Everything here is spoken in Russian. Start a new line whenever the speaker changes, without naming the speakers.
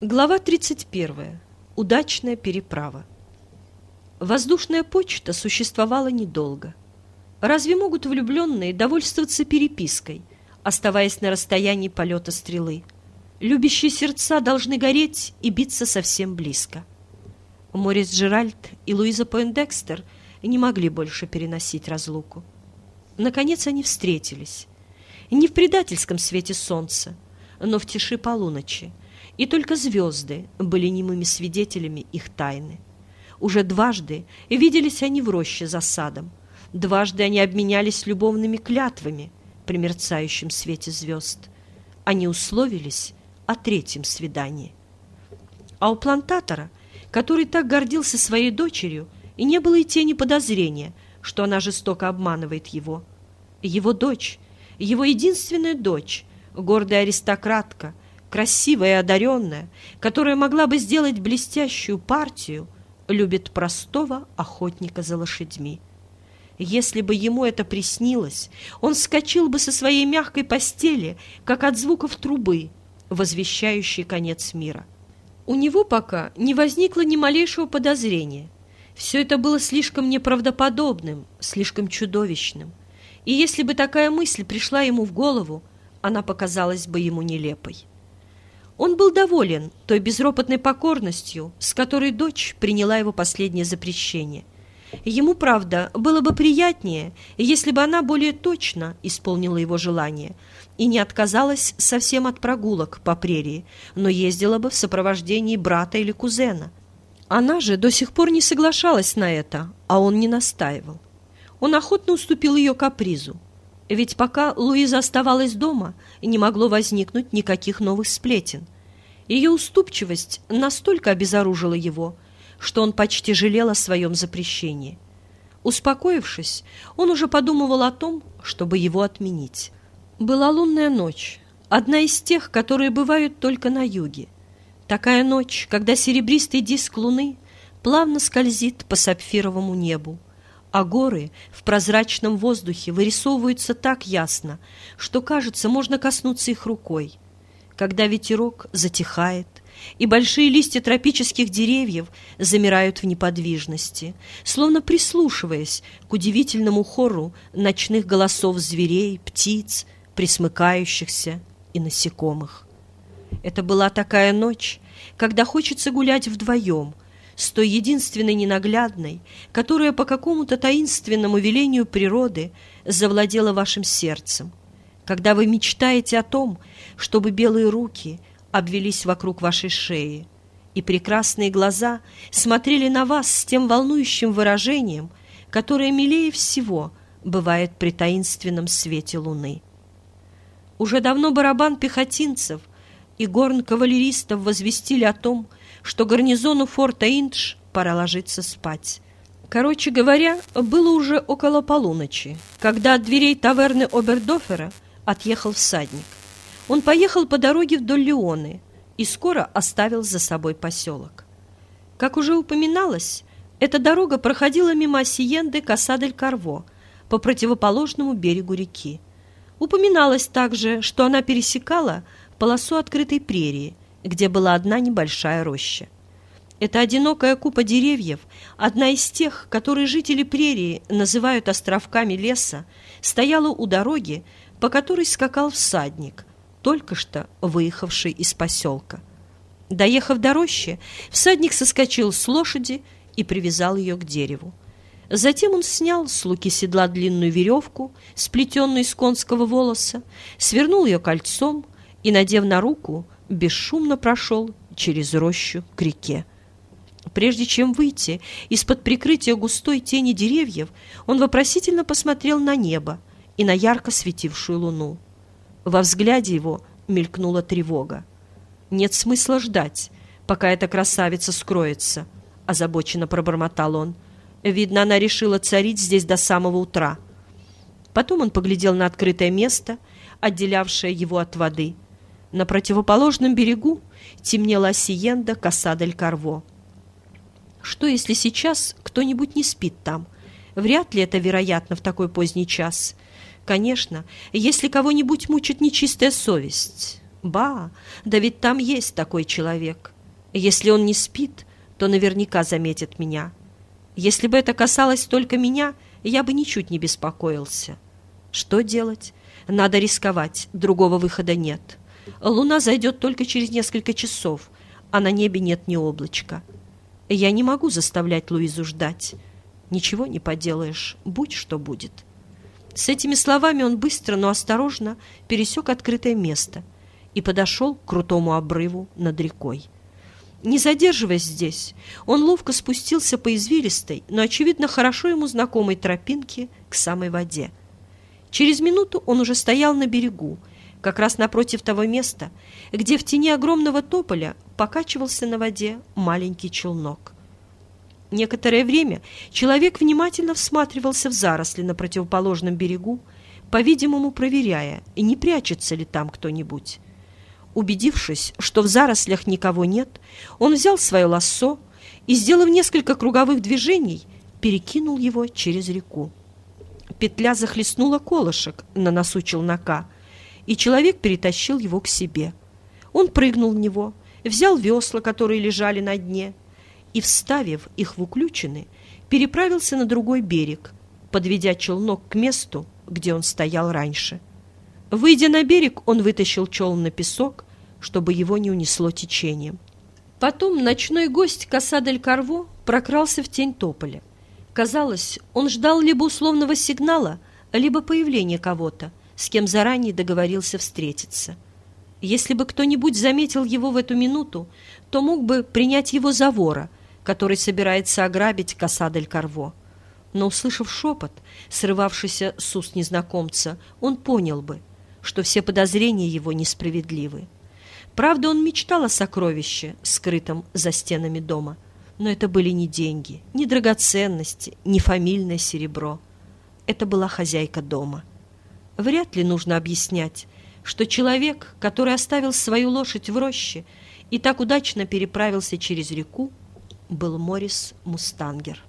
Глава 31. Удачная переправа. Воздушная почта существовала недолго. Разве могут влюбленные довольствоваться перепиской, оставаясь на расстоянии полета стрелы? Любящие сердца должны гореть и биться совсем близко. Морис Джеральд и Луиза Пойндекстер не могли больше переносить разлуку. Наконец они встретились. Не в предательском свете солнца, но в тиши полуночи, и только звезды были немыми свидетелями их тайны. Уже дважды виделись они в роще за садом, дважды они обменялись любовными клятвами при мерцающем свете звезд. Они условились о третьем свидании. А у плантатора, который так гордился своей дочерью, и не было и тени подозрения, что она жестоко обманывает его. Его дочь, его единственная дочь, гордая аристократка — красивая и одаренная, которая могла бы сделать блестящую партию, любит простого охотника за лошадьми. Если бы ему это приснилось, он вскочил бы со своей мягкой постели, как от звуков трубы, возвещающей конец мира. У него пока не возникло ни малейшего подозрения. Все это было слишком неправдоподобным, слишком чудовищным. И если бы такая мысль пришла ему в голову, она показалась бы ему нелепой. Он был доволен той безропотной покорностью, с которой дочь приняла его последнее запрещение. Ему, правда, было бы приятнее, если бы она более точно исполнила его желание и не отказалась совсем от прогулок по прерии, но ездила бы в сопровождении брата или кузена. Она же до сих пор не соглашалась на это, а он не настаивал. Он охотно уступил ее капризу. Ведь пока Луиза оставалась дома, не могло возникнуть никаких новых сплетен. Ее уступчивость настолько обезоружила его, что он почти жалел о своем запрещении. Успокоившись, он уже подумывал о том, чтобы его отменить. Была лунная ночь, одна из тех, которые бывают только на юге. Такая ночь, когда серебристый диск луны плавно скользит по сапфировому небу, а горы в прозрачном воздухе вырисовываются так ясно, что, кажется, можно коснуться их рукой. Когда ветерок затихает, и большие листья тропических деревьев замирают в неподвижности, словно прислушиваясь к удивительному хору ночных голосов зверей, птиц, присмыкающихся и насекомых. Это была такая ночь, когда хочется гулять вдвоем — с той единственной ненаглядной, которая по какому-то таинственному велению природы завладела вашим сердцем, когда вы мечтаете о том, чтобы белые руки обвелись вокруг вашей шеи, и прекрасные глаза смотрели на вас с тем волнующим выражением, которое милее всего бывает при таинственном свете луны. Уже давно барабан пехотинцев и горн кавалеристов возвестили о том, что гарнизону форта Индж пора ложиться спать. Короче говоря, было уже около полуночи, когда от дверей таверны Обердофера отъехал всадник. Он поехал по дороге вдоль Леоны и скоро оставил за собой поселок. Как уже упоминалось, эта дорога проходила мимо Сиенды Касадель-Карво по противоположному берегу реки. Упоминалось также, что она пересекала полосу открытой прерии – где была одна небольшая роща. Эта одинокая купа деревьев, одна из тех, которые жители прерии называют островками леса, стояла у дороги, по которой скакал всадник, только что выехавший из поселка. Доехав до рощи, всадник соскочил с лошади и привязал ее к дереву. Затем он снял с луки седла длинную веревку, сплетенную из конского волоса, свернул ее кольцом и, надев на руку, бесшумно прошел через рощу к реке. Прежде чем выйти из-под прикрытия густой тени деревьев, он вопросительно посмотрел на небо и на ярко светившую луну. Во взгляде его мелькнула тревога. «Нет смысла ждать, пока эта красавица скроется», — озабоченно пробормотал он. «Видно, она решила царить здесь до самого утра». Потом он поглядел на открытое место, отделявшее его от воды — на противоположном берегу темнела Сиенда Касадель-Карво. Что, если сейчас кто-нибудь не спит там? Вряд ли это вероятно в такой поздний час. Конечно, если кого-нибудь мучит нечистая совесть. Ба, да ведь там есть такой человек. Если он не спит, то наверняка заметит меня. Если бы это касалось только меня, я бы ничуть не беспокоился. Что делать? Надо рисковать, другого выхода нет. Луна зайдет только через несколько часов, а на небе нет ни облачка. Я не могу заставлять Луизу ждать. Ничего не поделаешь, будь что будет. С этими словами он быстро, но осторожно пересек открытое место и подошел к крутому обрыву над рекой. Не задерживаясь здесь, он ловко спустился по извилистой, но, очевидно, хорошо ему знакомой тропинке к самой воде. Через минуту он уже стоял на берегу, как раз напротив того места, где в тени огромного тополя покачивался на воде маленький челнок. Некоторое время человек внимательно всматривался в заросли на противоположном берегу, по-видимому, проверяя, не прячется ли там кто-нибудь. Убедившись, что в зарослях никого нет, он взял свое лассо и, сделав несколько круговых движений, перекинул его через реку. Петля захлестнула колышек на носу челнока, и человек перетащил его к себе. Он прыгнул в него, взял весла, которые лежали на дне, и, вставив их в уключины, переправился на другой берег, подведя челнок к месту, где он стоял раньше. Выйдя на берег, он вытащил челн на песок, чтобы его не унесло течением. Потом ночной гость Касадель Карво прокрался в тень тополя. Казалось, он ждал либо условного сигнала, либо появления кого-то, с кем заранее договорился встретиться. Если бы кто-нибудь заметил его в эту минуту, то мог бы принять его за вора, который собирается ограбить Касадель Карво. Но, услышав шепот, срывавшийся с уст незнакомца, он понял бы, что все подозрения его несправедливы. Правда, он мечтал о сокровище, скрытом за стенами дома – но это были не деньги, не драгоценности, не фамильное серебро. Это была хозяйка дома. Вряд ли нужно объяснять, что человек, который оставил свою лошадь в роще и так удачно переправился через реку, был Морис Мустангер.